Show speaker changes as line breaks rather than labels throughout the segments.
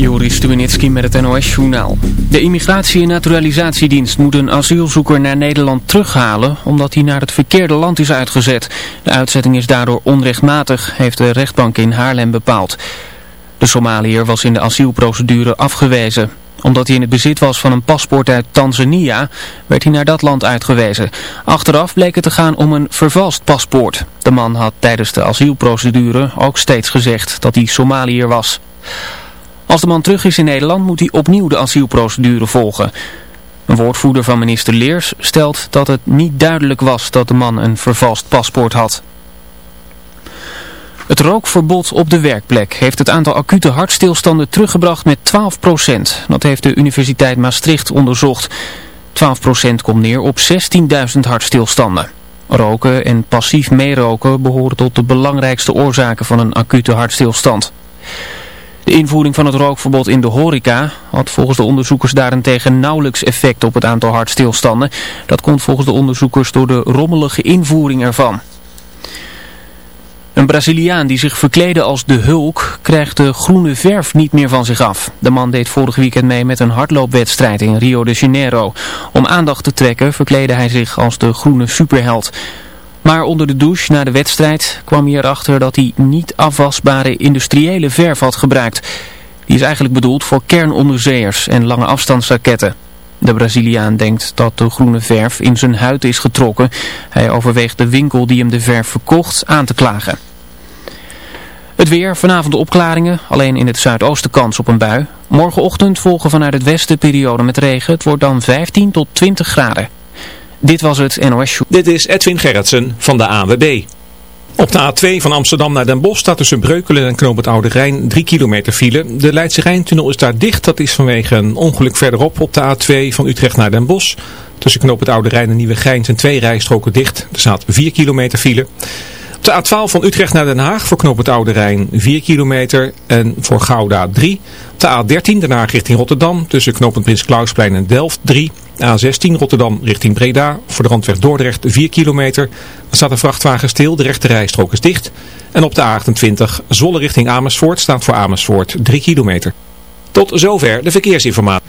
Joris Stubenitski met het NOS-journaal. De Immigratie- en Naturalisatiedienst moet een asielzoeker naar Nederland terughalen... omdat hij naar het verkeerde land is uitgezet. De uitzetting is daardoor onrechtmatig, heeft de rechtbank in Haarlem bepaald. De Somaliër was in de asielprocedure afgewezen. Omdat hij in het bezit was van een paspoort uit Tanzania... werd hij naar dat land uitgewezen. Achteraf bleek het te gaan om een vervalst paspoort. De man had tijdens de asielprocedure ook steeds gezegd dat hij Somaliër was. Als de man terug is in Nederland moet hij opnieuw de asielprocedure volgen. Een woordvoerder van minister Leers stelt dat het niet duidelijk was dat de man een vervalst paspoort had. Het rookverbod op de werkplek heeft het aantal acute hartstilstanden teruggebracht met 12%. Dat heeft de Universiteit Maastricht onderzocht. 12% komt neer op 16.000 hartstilstanden. Roken en passief meeroken behoren tot de belangrijkste oorzaken van een acute hartstilstand. De invoering van het rookverbod in de horeca had volgens de onderzoekers daarentegen nauwelijks effect op het aantal hartstilstanden. Dat komt volgens de onderzoekers door de rommelige invoering ervan. Een Braziliaan die zich verkleedde als de Hulk krijgt de groene verf niet meer van zich af. De man deed vorig weekend mee met een hardloopwedstrijd in Rio de Janeiro. Om aandacht te trekken verkleedde hij zich als de groene superheld. Maar onder de douche na de wedstrijd kwam hij erachter dat hij niet afwasbare industriële verf had gebruikt. Die is eigenlijk bedoeld voor kernonderzeeërs en lange afstandsraketten. De Braziliaan denkt dat de groene verf in zijn huid is getrokken. Hij overweegt de winkel die hem de verf verkocht aan te klagen. Het weer, vanavond opklaringen, alleen in het zuidoosten kans op een bui. Morgenochtend volgen vanuit het westen periode met regen. Het wordt dan 15 tot 20 graden. Dit was het NOS Show.
Dit is Edwin Gerritsen van de AWB. Op de A2 van Amsterdam naar Den Bosch staat tussen Breukelen en Knoop het Oude Rijn 3 kilometer file. De Leidse Rijntunnel is daar dicht. Dat is vanwege een ongeluk verderop op de A2 van Utrecht naar Den Bosch. Tussen Knoop het Oude Rijn en Nieuwe Gein zijn twee rijstroken dicht. Er staat 4 kilometer file. Op de A12 van Utrecht naar Den Haag voor Knoop het Oude Rijn 4 kilometer en voor Gouda 3. Op de A13 Den Haag richting Rotterdam tussen knooppunt Prins Klausplein en Delft 3. A16 Rotterdam richting Breda voor de randweg Dordrecht 4 kilometer. Er staat een vrachtwagen stil, de rechte rijstrook is dicht. En op de A28 Zolle richting Amersfoort staat voor Amersfoort 3 kilometer. Tot zover de verkeersinformatie.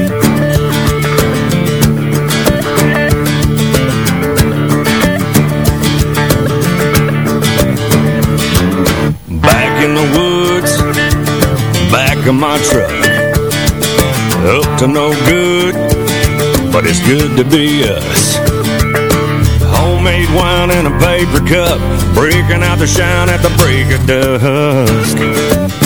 Of my truck. Up to no good, but it's good to be us. Homemade wine in a paper cup, breaking out the shine at the break of dusk.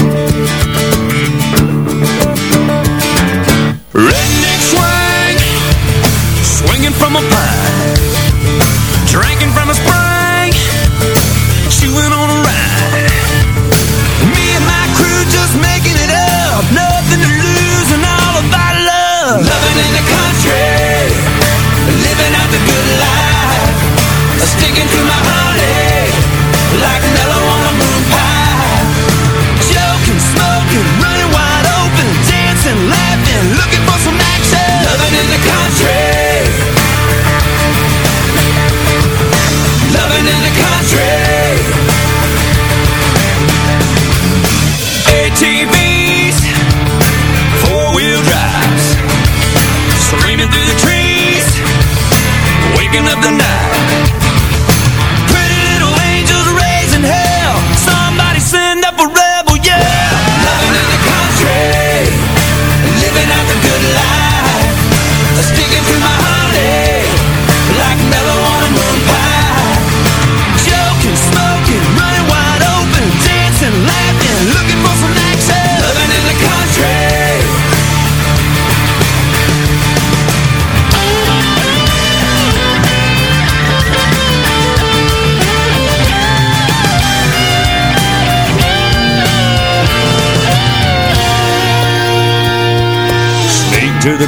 to my heart.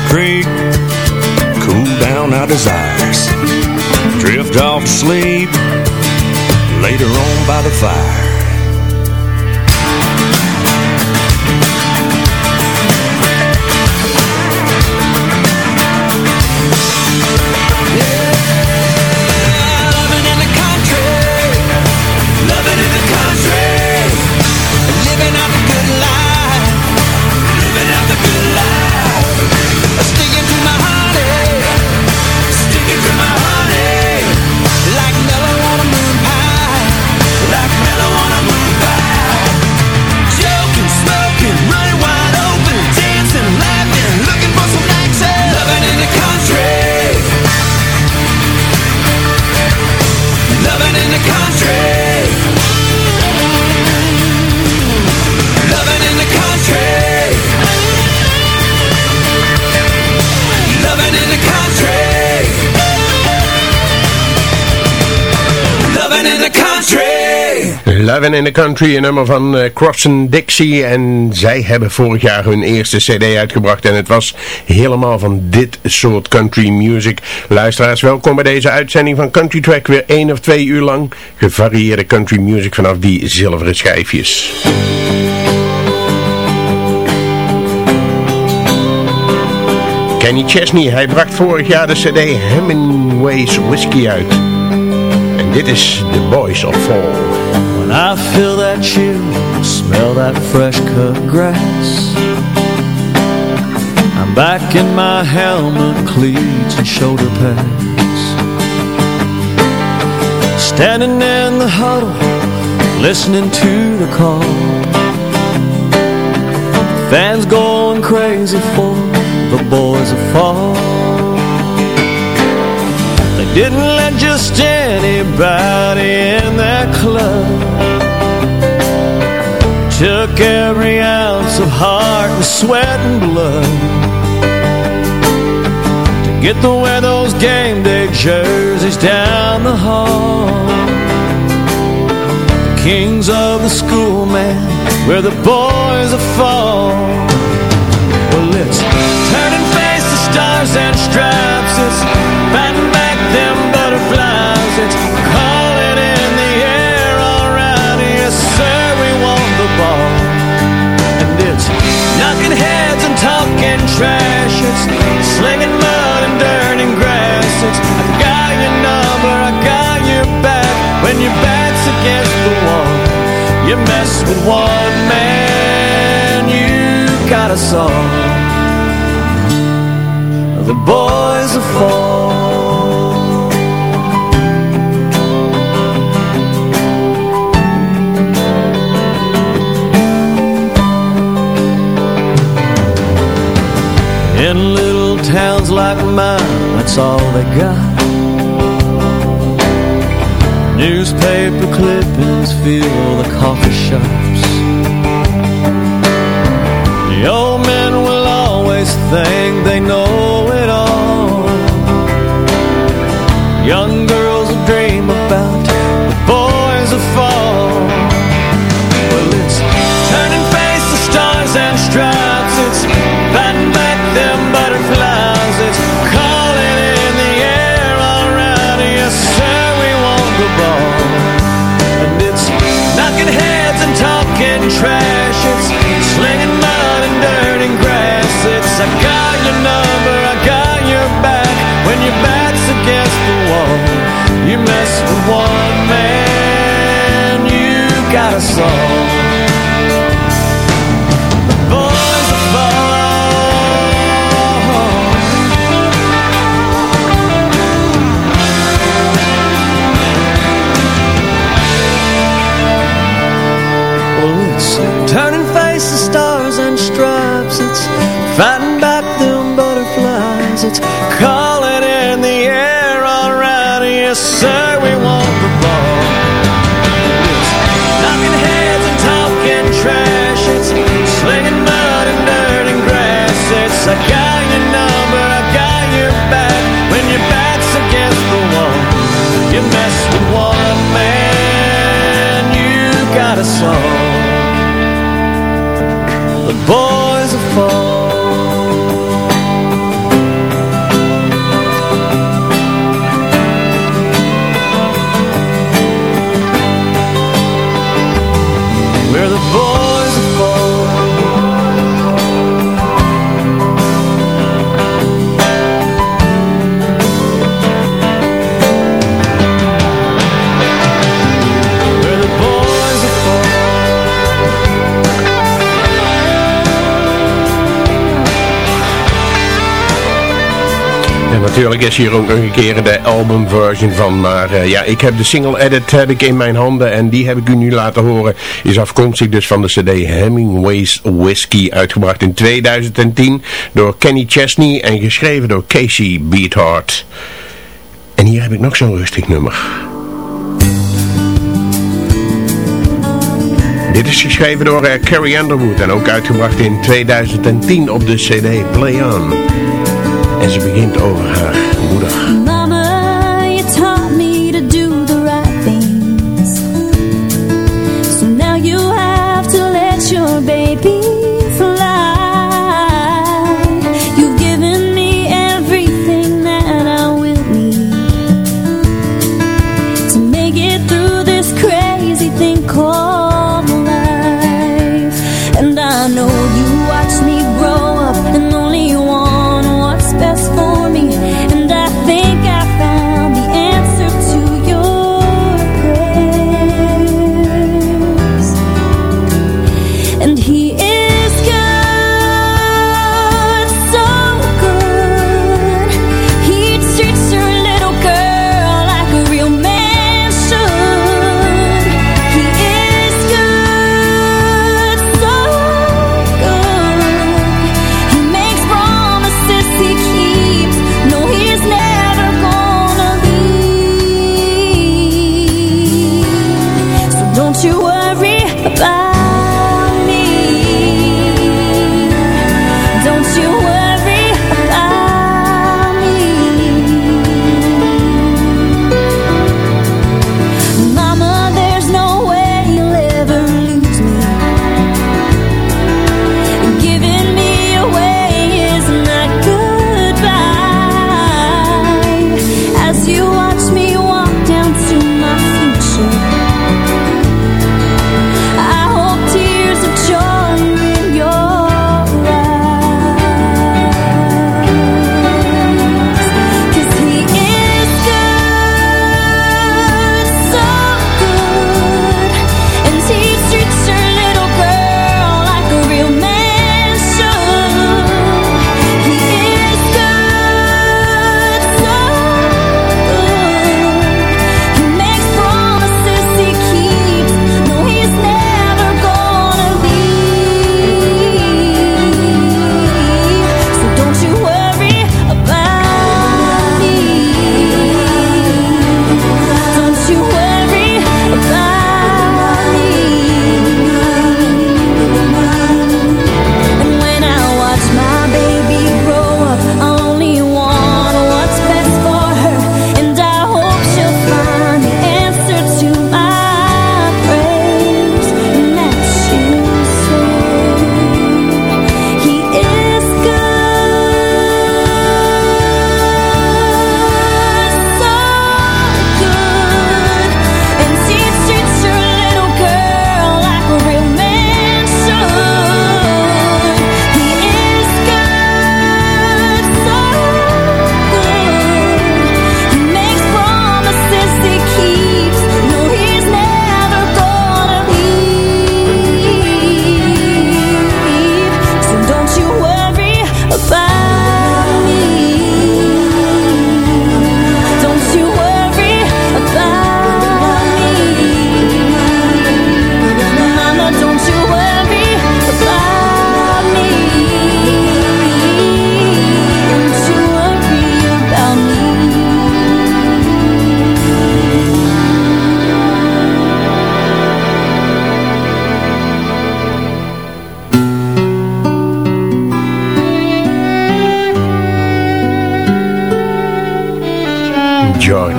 Creek, cool down our desires, drift off to sleep later on by the fire.
Lovin' in the Country, een nummer van uh, Dixie. En zij hebben vorig jaar hun eerste cd uitgebracht. En het was helemaal van dit soort country music. Luisteraars, welkom bij deze uitzending van Country Track. Weer één of twee uur lang gevarieerde country music vanaf die zilveren schijfjes. Kenny Chesney, hij bracht vorig jaar de cd Hemingway's Whiskey uit. En dit is The Boys of Fall.
When I feel that chill, smell that fresh cut grass. I'm back in my helmet, cleats and shoulder pads. Standing in the huddle, listening to the call. Fans going crazy for the boys of fall. They didn't let just anybody in that club Took every ounce of heart and sweat and blood To get to wear those game day jerseys down the hall. The kings of the school, man, where the boys are fall. Well, it's turn and face the stars and stripes. It's batting slinging mud and dirt and grass It's I got your number, I got your back. When your back's against the wall You mess with one man, you got us all. The boys are fall towns like mine, that's all they got. Newspaper clippings fill the coffee shops. The old men will always think they know it all. Young trash It's slinging mud and dirt and grass. It's I got your number, I got your back. When your back's against the wall You mess with one man You got us all
a song. But
boy. Natuurlijk is hier ook een keer de albumversion van. Maar eh, ja, ik heb de single edit heb ik in mijn handen en die heb ik u nu laten horen. Is afkomstig dus van de cd Hemingway's Whiskey. Uitgebracht in 2010 door Kenny Chesney en geschreven door Casey Beathard. En hier heb ik nog zo'n rustig nummer. Dit is geschreven door eh, Carrie Underwood en ook uitgebracht in 2010 op de cd Play On. En ze begint over haar moeder.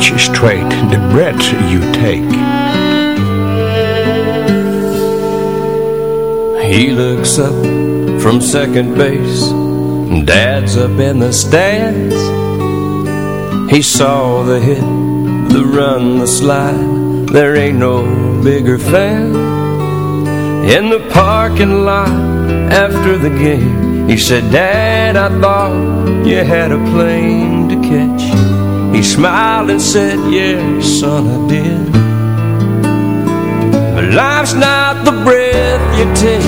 George Strait, The Breath You Take.
He looks up from second base. Dad's up in the stands. He saw the hit, the run, the slide. There ain't no bigger fan. In the parking lot after the game He said, Dad, I thought you had a plane He smiled and said, yeah, son, I did. But life's not the breath you take.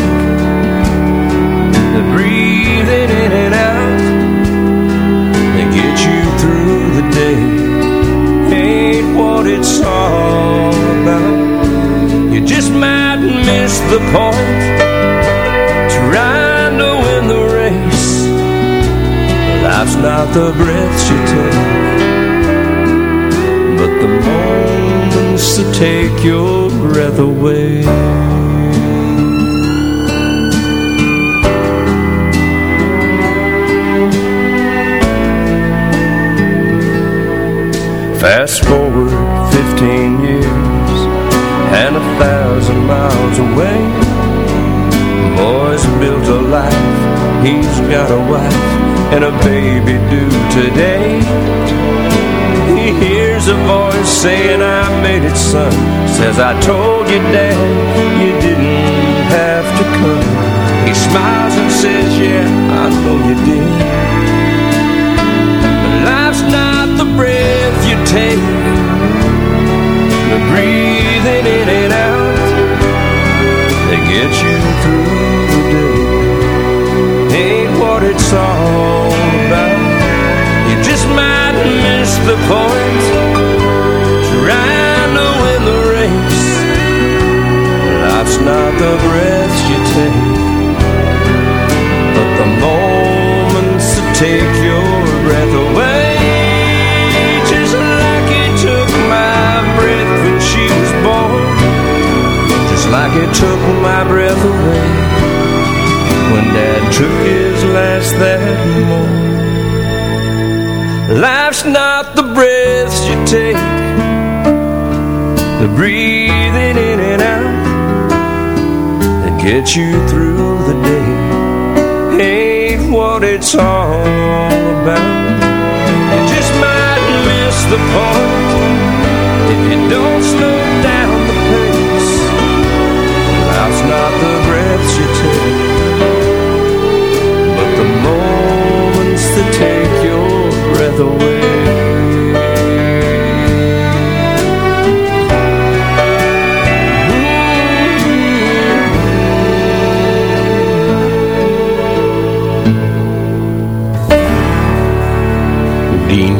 The breathing in and out That get you through the day Ain't what it's all about. You just might miss the point Trying to win the race. Life's not the breaths you take that take your breath away. Fast forward 15 years And a thousand miles away. Boy's built a life He's got a wife And a baby due today hears a voice saying I made it son. Says I told you dad You didn't have to come. He smiles and says yeah I know you did. But life's not the breath you take. The breathing in and out That gets you through the day. Ain't what it's all about. You just might miss the point Life's not the breath you take But the moments that take your breath away. Just like it took my breath when she was born. Just like it took my breath away When dad took his last that morning. Life's not Gets you through the day. Ain't what it's all about. You just might miss the point If you don't slow down the pace. Life's not the breaths you take But the moments that take your breath away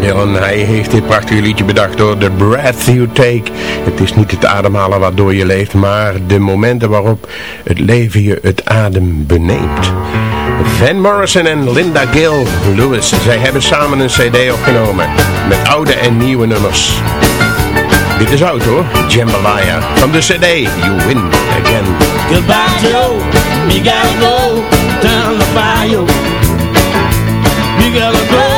Dillon, hij heeft dit prachtige liedje bedacht door The Breath You Take. Het is niet het ademhalen waardoor je leeft, maar de momenten waarop het leven je het adem beneemt. Van Morrison en Linda Gill Lewis, zij hebben samen een cd opgenomen met oude en nieuwe nummers. Dit is oud hoor, Jambalaya, van de cd You Win Again.
Goodbye Joe, you gotta go down the bayou. You go,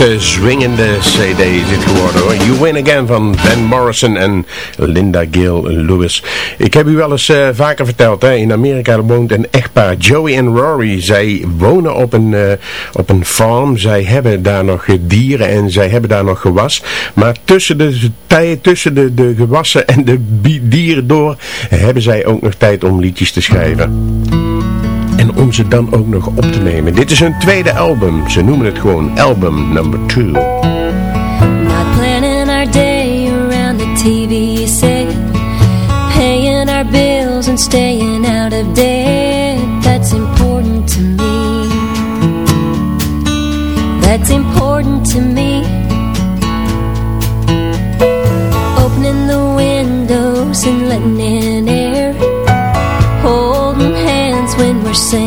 Zwingende cd is dit geworden hoor. You Win Again van Ben Morrison en Linda Gill Lewis. Ik heb u wel eens eh, vaker verteld, hè, in Amerika woont een echtpaar, Joey en Rory. Zij wonen op een, eh, op een farm, zij hebben daar nog dieren en zij hebben daar nog gewas. Maar tussen de tussen de, de gewassen en de dieren door, hebben zij ook nog tijd om liedjes te schrijven. En om ze dan ook nog op te nemen. Dit is hun tweede album. Ze noemen het gewoon album number 2.
Not planning our day around the TV set Paying our bills and staying out of debt That's important to me That's important to me we're saying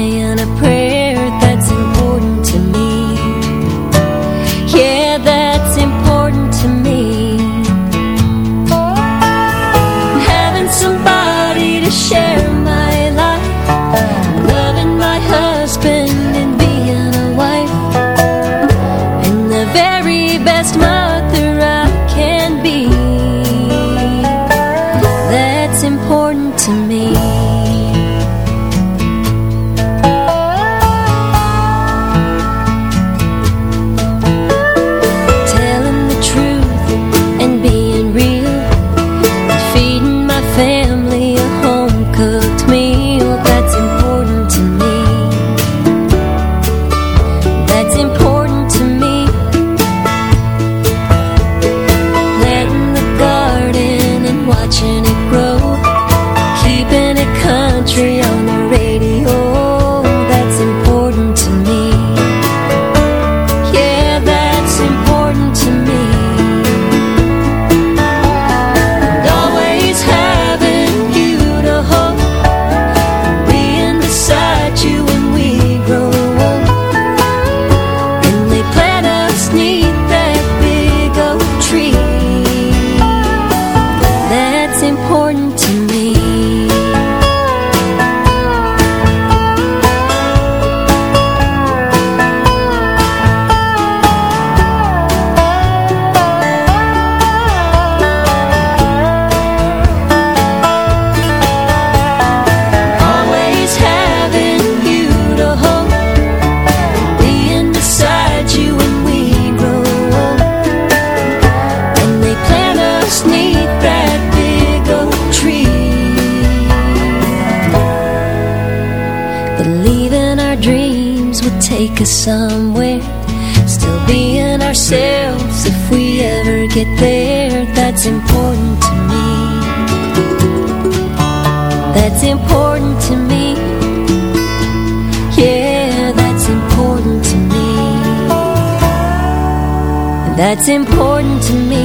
That's important to me.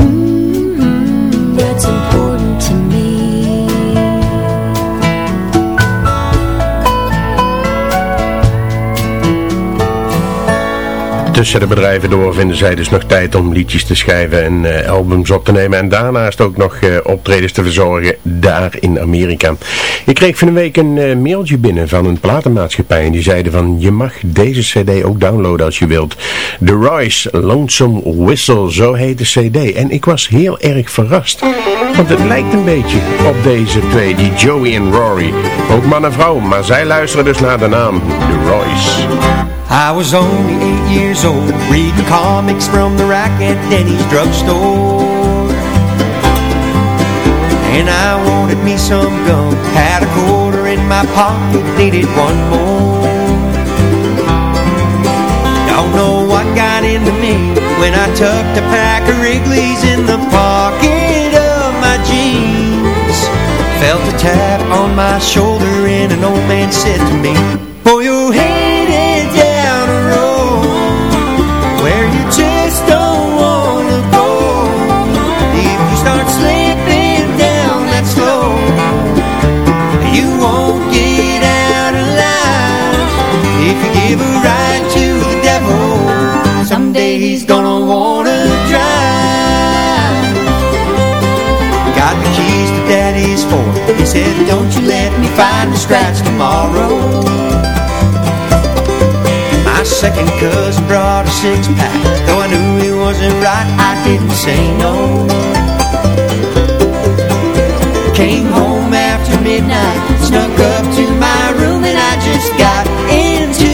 Mm, That's important to me.
Tussen de bedrijven door vinden zij dus nog tijd om liedjes te schrijven en eh, albums op te nemen. En daarnaast ook nog eh, optredens te verzorgen daar in Amerika. Ik kreeg van een week een eh, mailtje binnen van een platenmaatschappij. En die zeiden van je mag deze cd ook downloaden als je wilt. The Royce Lonesome Whistle, zo heet de cd. En ik was heel erg verrast. Want het lijkt een beetje op deze twee, die Joey en Rory. Ook man en vrouw, maar zij luisteren dus naar de naam The Royce.
I was only eight years old, reading comics from the rack at Denny's drugstore. And I wanted me some gum, had a quarter in my pocket, needed one more. Don't know what got into me when I tucked a pack of Wrigley's in the pocket of my jeans. Felt a tap on my shoulder and an old man said to me, Boy, you're headed Give a ride to the devil, someday he's gonna wanna drive. Got the keys to daddy's Ford. He said, don't you let me find a scratch tomorrow. My second cousin brought a six-pack. Though I knew he wasn't right, I didn't say no. Came home after midnight, snuck up to my room and I just got into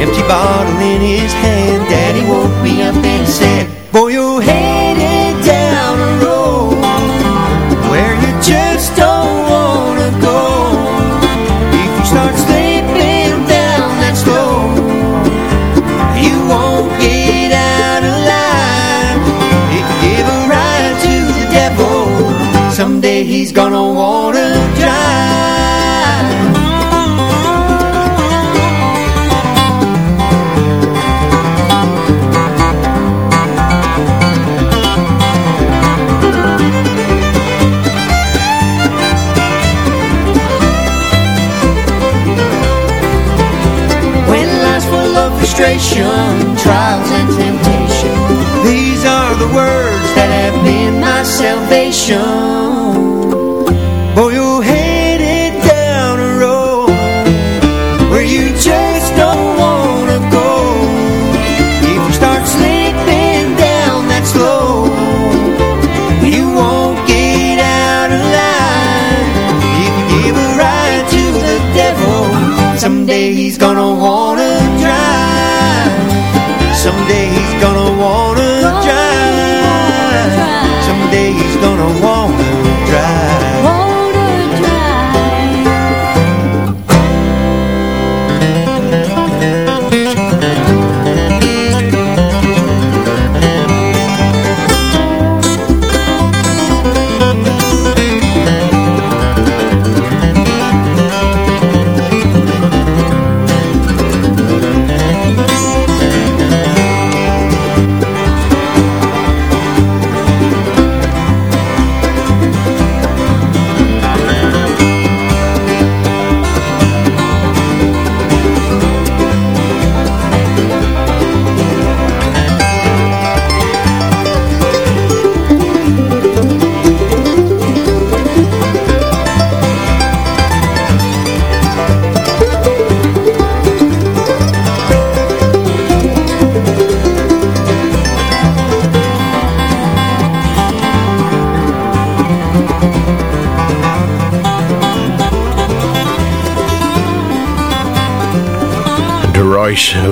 empty bottle in his hand, Daddy woke me up and said, Boy, you're headed down a road where you just don't wanna go. If you start slipping down that slope, you won't get out alive. If you give a ride to the devil, someday he's gonna wanna frustration, trials and temptation. These are the words that have been my salvation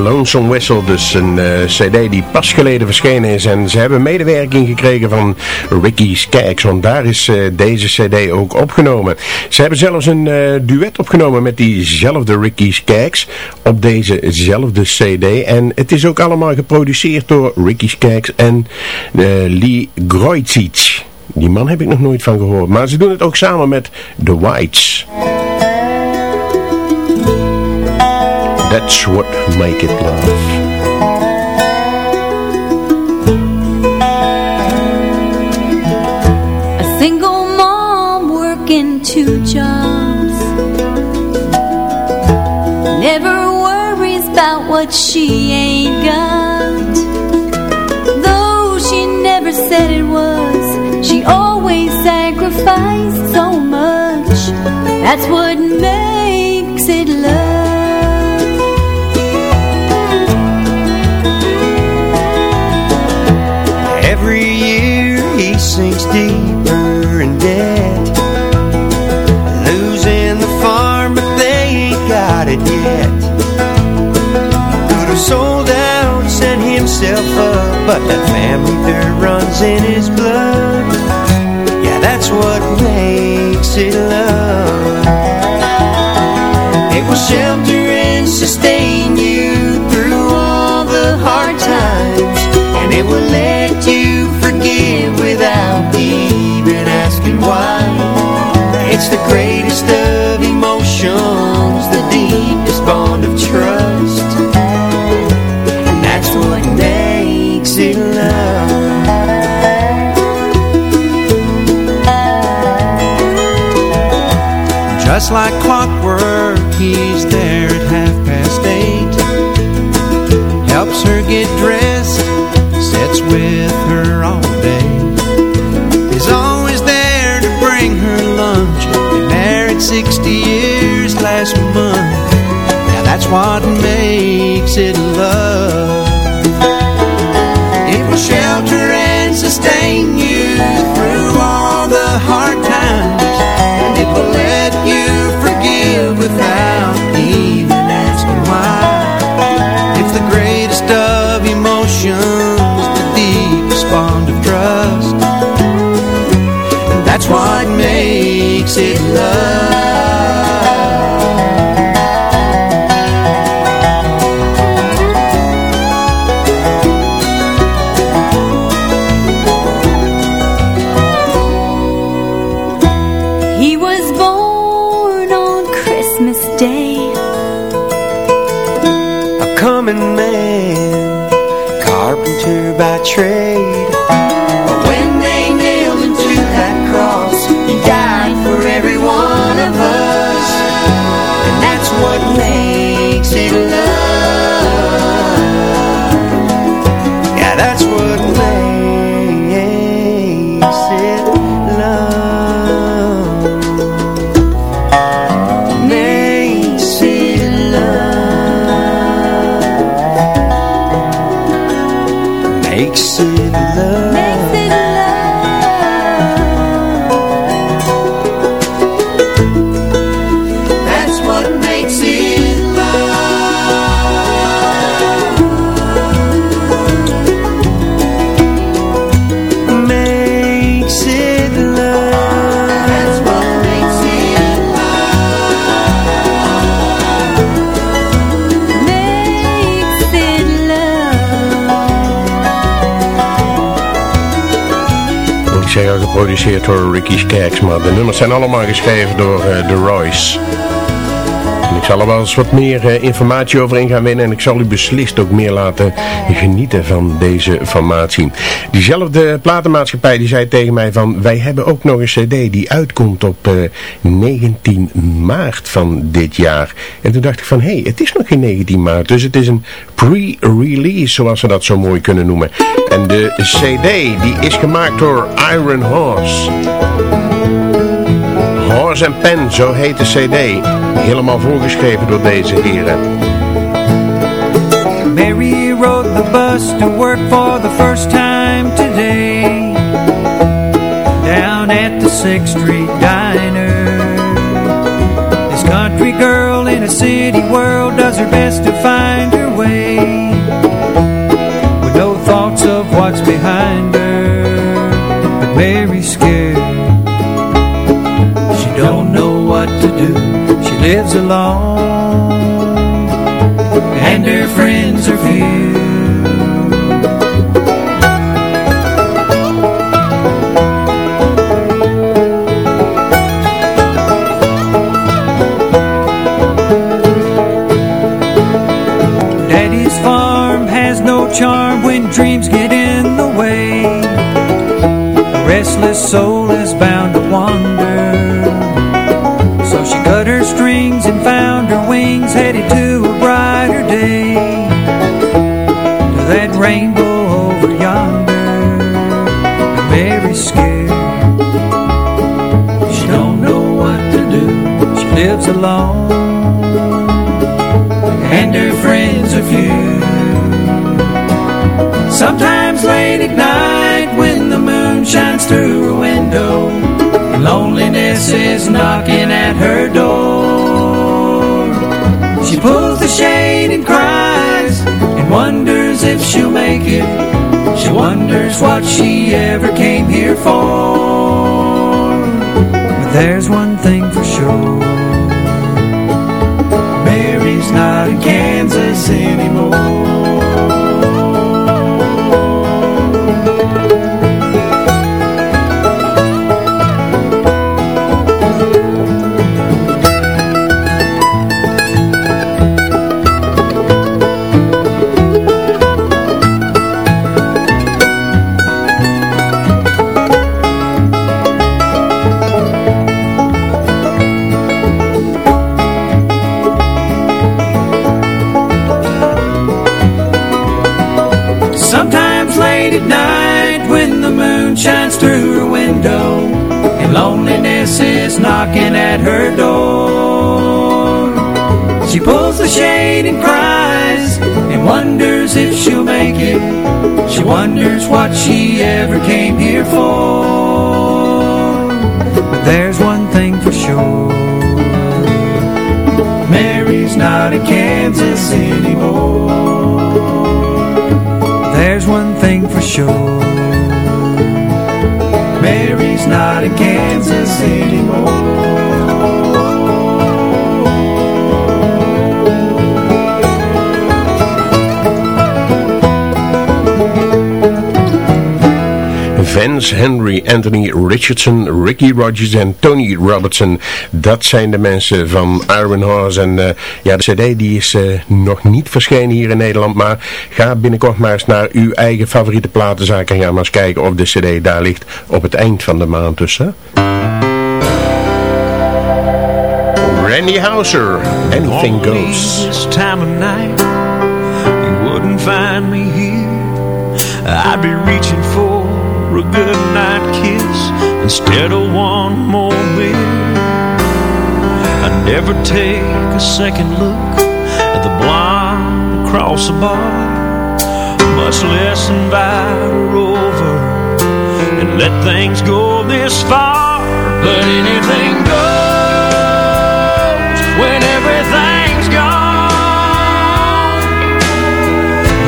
Lonesome Whistle, dus een eh, cd die pas geleden verschenen is. En ze hebben medewerking gekregen van Ricky Skaggs, want daar is eh, deze cd ook opgenomen. Ze hebben zelfs een eh, duet opgenomen met diezelfde Ricky Skaggs op dezezelfde cd. En het is ook allemaal geproduceerd door Ricky Skaggs en Lee Groitzich. Die man heb ik nog nooit van gehoord. Maar ze doen het ook samen met The Whites. That's what make it love.
A single mom working two jobs. Never worries about what she ain't got. Though she never said it was She always sacrificed so much. That's what makes
sinks deeper in debt. Losing the farm but they ain't got it yet. Could have sold out, set himself up But that family dirt runs in his blood. Yeah, that's what makes it love. It will shelter and sustain you through all the hard times And it will greatest of emotions, the deepest bond of trust. And that's what makes it love.
Just like clockwork, he's there at half past eight. Helps her get dressed, sits with her on what makes it love. It will shelter and sustain you through all the hard times. And it will let you forgive without even asking why. It's the greatest of emotions, the deepest bond of trust. And that's what makes it love.
Door Ricky maar de nummers zijn allemaal geschreven door eh, The Royce. Ik zal er wel eens wat meer eh, informatie over in gaan winnen en ik zal u beslist ook meer laten genieten van deze formatie. Diezelfde platenmaatschappij die zei tegen mij van wij hebben ook nog een cd die uitkomt op eh, 19 maart van dit jaar. En toen dacht ik van hé, hey, het is nog geen 19 maart, dus het is een pre-release zoals ze dat zo mooi kunnen noemen. En de cd die is gemaakt door Iron Horse. Horse and Pen, zo heet de cd. Helemaal voorgeschreven door deze heren.
Mary rode the bus to work for the first time today Down at the 6th Street Diner This country girl in a city world does her best to find her way With no thoughts of what's behind her But Mary's scared do She lives alone and her friends are few. Daddy's farm has no charm when dreams get in the way. A restless soul knocking at her door. She pulls the shade and cries and wonders if she'll make it. She wonders what she ever came here for. But there's one thing for sure. Mary's not in Kansas anymore.
Wonders what she ever came here for. But there's one thing for sure. Mary's not in Kansas anymore. There's one thing for sure. Mary's not in Kansas anymore.
Vance Henry, Anthony Richardson, Ricky Rogers en Tony Robertson. Dat zijn de mensen van Iron Horse. En eh, ja, de cd die is eh, nog niet verschenen hier in Nederland. Maar ga binnenkort maar eens naar uw eigen favoriete platenzaak. En ga maar eens kijken of de cd daar ligt op het eind van de maand tussen. Randy Houser, Anything Goes.
This time of night, you wouldn't find me here. I'd be reaching for a good night kiss instead of one more beer. I'd never take a second look at the blonde across the bar, much less invite her over and let things go this far. But anything goes when everything's gone.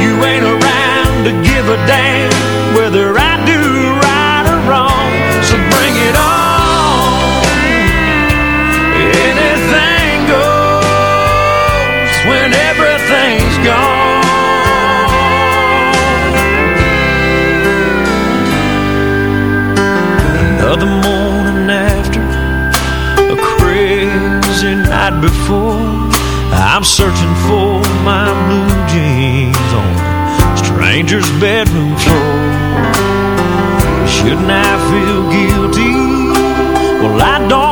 You ain't around to give a damn before, I'm searching for my blue jeans on a stranger's bedroom floor. Shouldn't I feel guilty? Well, I don't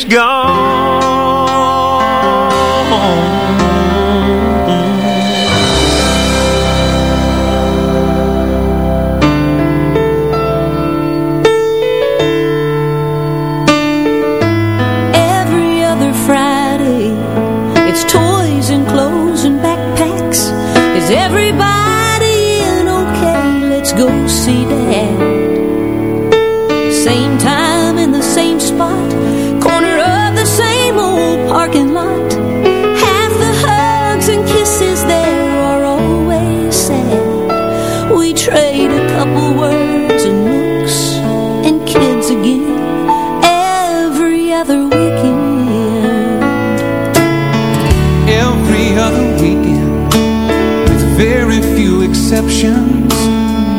everything's gone. oceans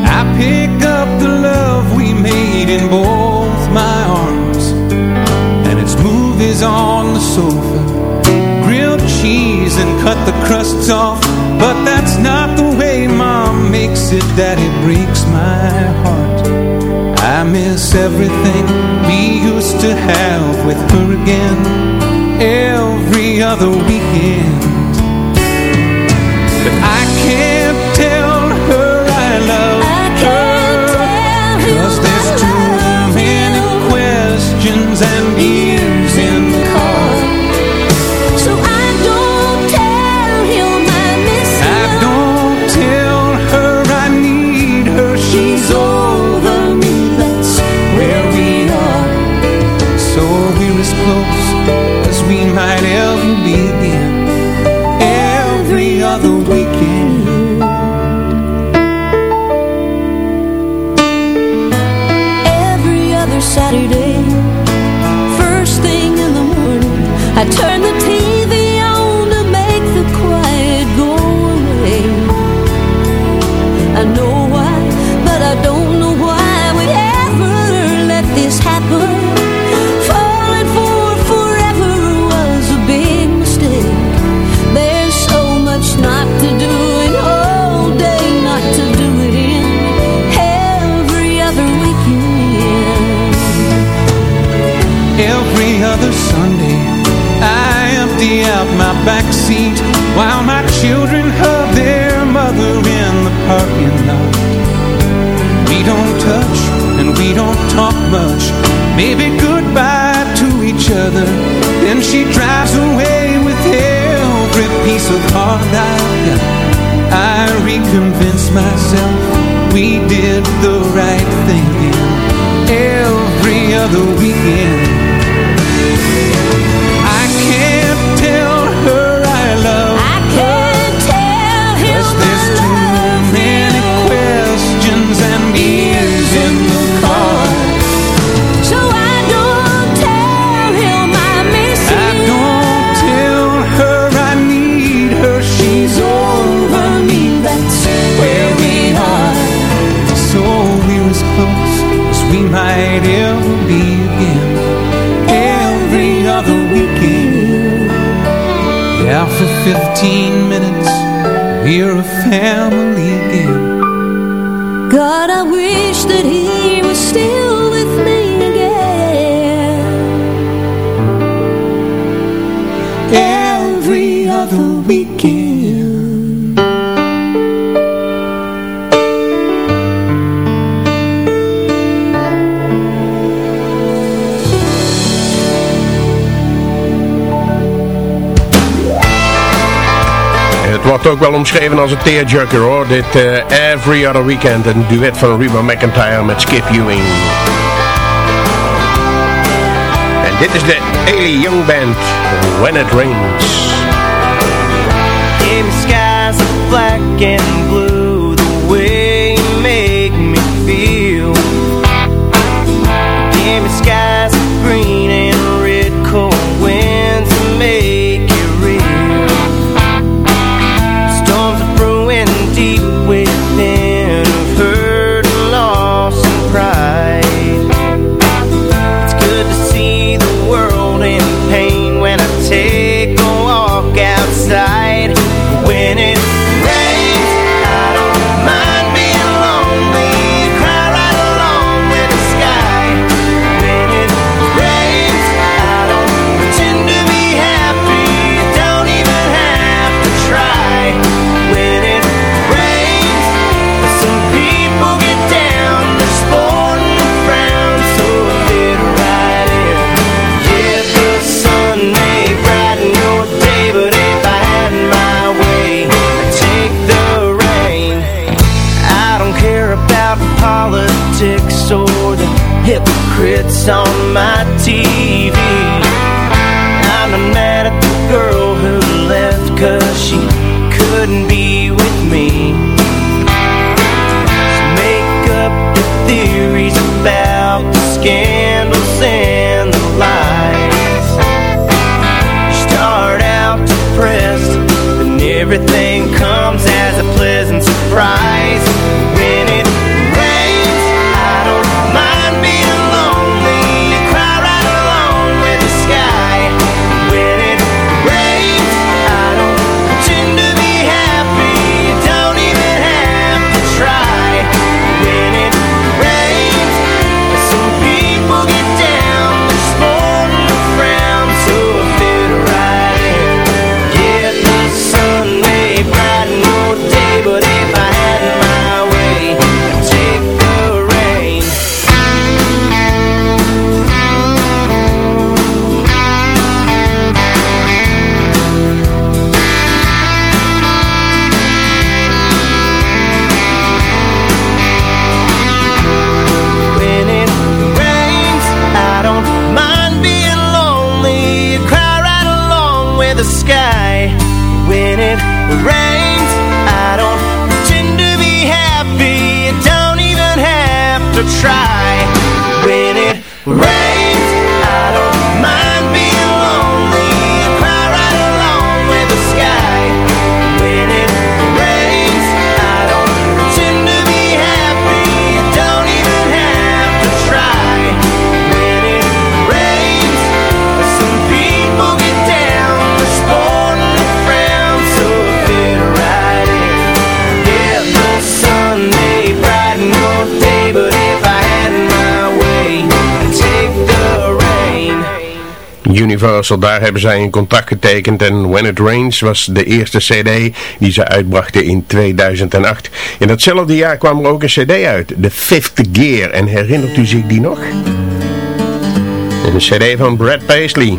I
pick up the love we made in both my arms. And it's movies on the sofa. Grilled cheese and cut the crusts off. But that's not the way mom makes it That it breaks my heart. I
miss everything we used to have with her again. Every other weekend.
He
wordt ook wel omschreven als een tearjerker hoor. Dit uh, Every Other Weekend, een duet van Reba McIntyre met Skip Ewing. En dit is de Ailey Young Band, When It Rains.
what's on my TV. I'm not mad at the girl who left cause she couldn't be with me. So make up your theories about the scandals and the lies. You start out depressed, and everything comes as a
pleasure. Daar hebben zij een contract getekend en When It Rains was de eerste cd die ze uitbrachten in 2008. In datzelfde jaar kwam er ook een cd uit, The Fifth Gear, en herinnert u zich die nog? Een cd van Brad Paisley.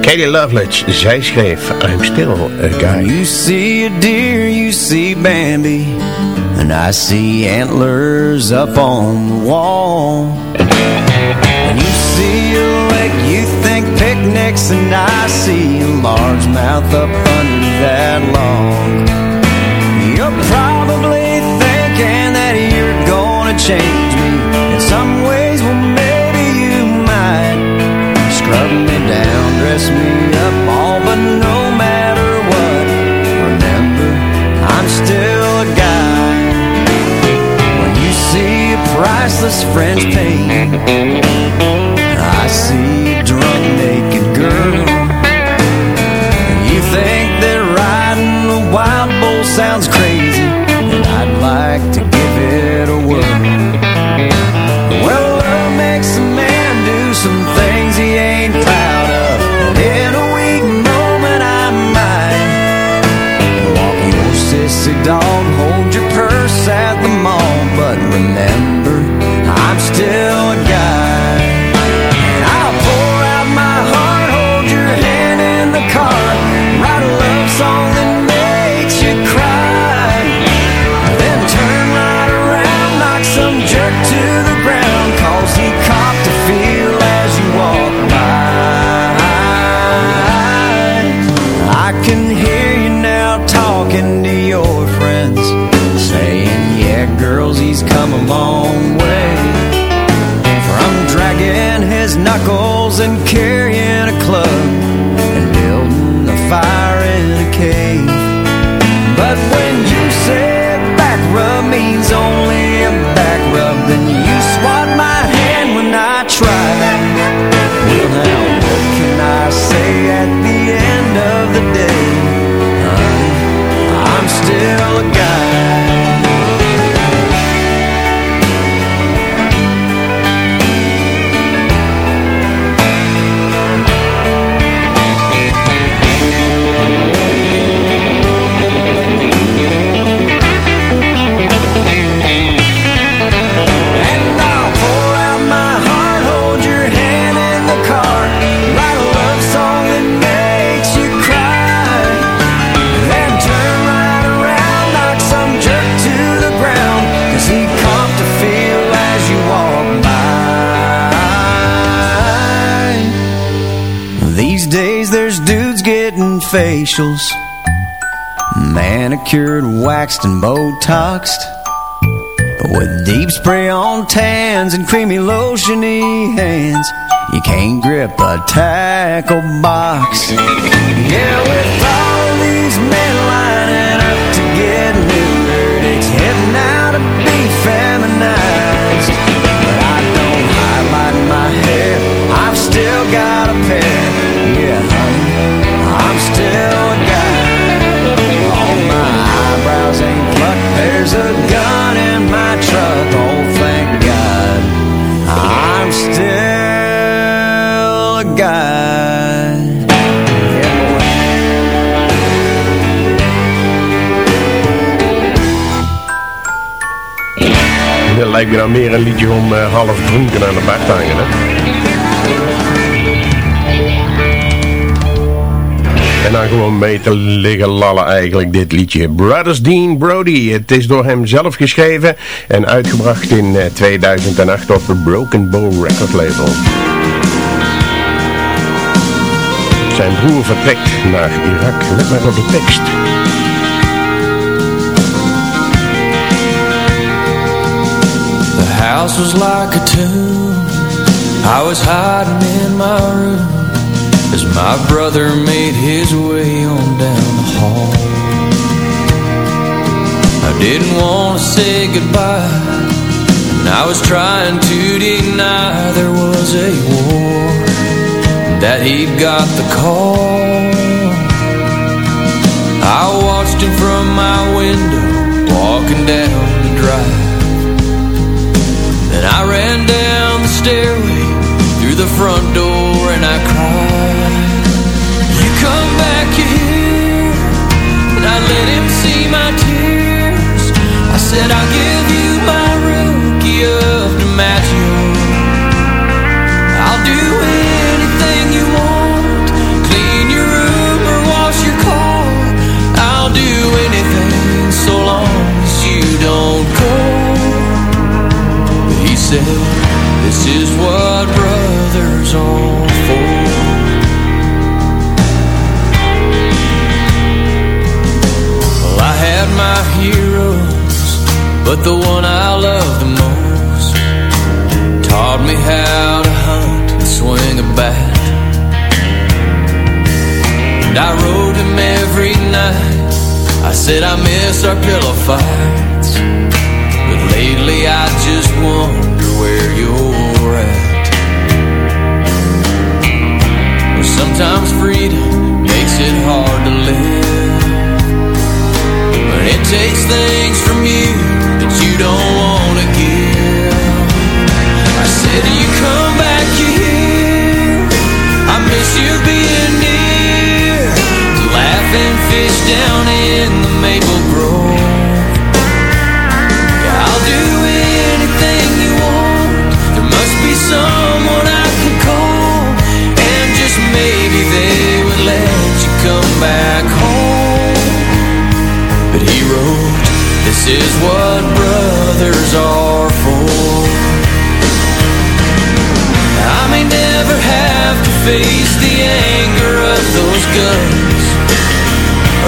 Katie Loveledge, zij schreef I'm Still a Guy.
You see a deer, you see Bambi, and I see antlers up on the wall. See a lake, you think picnics, and I see a largemouth up under that log. You're probably thinking that you're gonna change me in some ways, well maybe you might. Scrub me down, dress me up, all but no matter what. Remember, I'm still a guy. When you see a priceless French I see a drunk naked girl. And you think that riding a wild bull sounds crazy, and I'd like to only facials, manicured, waxed, and Botoxed. With deep spray on tans and creamy lotiony hands. You can't grip a tackle box. Yeah, with all these men
lijkt me dan meer een liedje om eh, half dronken aan de bak te hangen, hè? En dan gewoon mee te liggen lallen eigenlijk dit liedje. Brothers Dean Brody. Het is door hem zelf geschreven en uitgebracht in eh, 2008 op het Broken Bow record label. Zijn broer vertrekt naar Irak. Let maar op de tekst.
House was like a tomb. I was hiding in my room As my brother made his way on down the hall. I didn't want to say goodbye And I was trying to deny there was a war That he'd got the call. I watched him from my window Walking down the drive and I ran down the stairway Through the front door and I cried You come back here And I let him see my tears. I said I'll give said, this is what brothers are for. Well, I had my heroes But the one I loved the most Taught me how to hunt and swing a bat. And I rode him every night. I said I miss our pillow fights But lately I just where you're at. Sometimes freedom makes it hard to live. But it takes things from you that you don't want to give. I said you come back here. I miss you Wrote, this is what brothers are for. I may never have to face the anger of those guns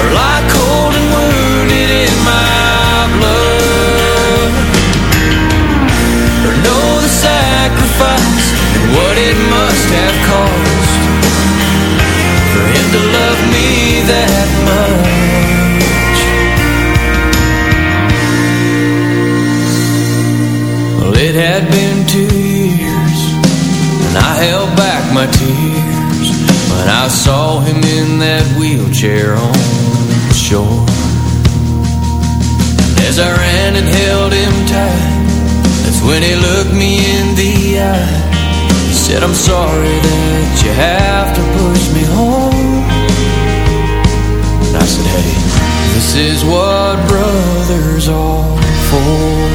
Or lie cold and wounded in my blood. Or know the sacrifice And what it must have cost For him to love me that it had been two years And I held back my tears When I saw him in that wheelchair on the shore. As I ran and held him tight That's when he looked me in the eye. He said, I'm sorry that you have to push me home. And I said, hey, this is what brothers are for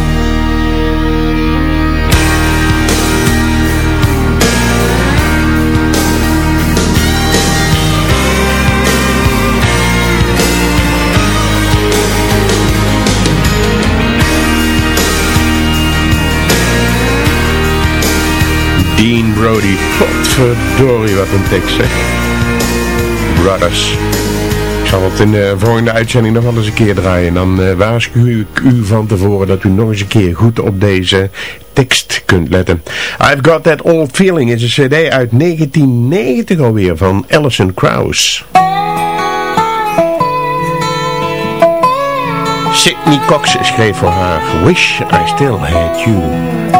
Brody. Potverdorie, wat een tekst zeg. Brothers. Ik zal het in de volgende uitzending nog wel eens een keer draaien. En dan uh, waarschuw ik u van tevoren dat u nog eens een keer goed op deze tekst kunt letten. I've Got That Old Feeling is een cd uit 1990 alweer van Alison Krauss. Sidney Cox schreef voor haar Wish I Still Had You.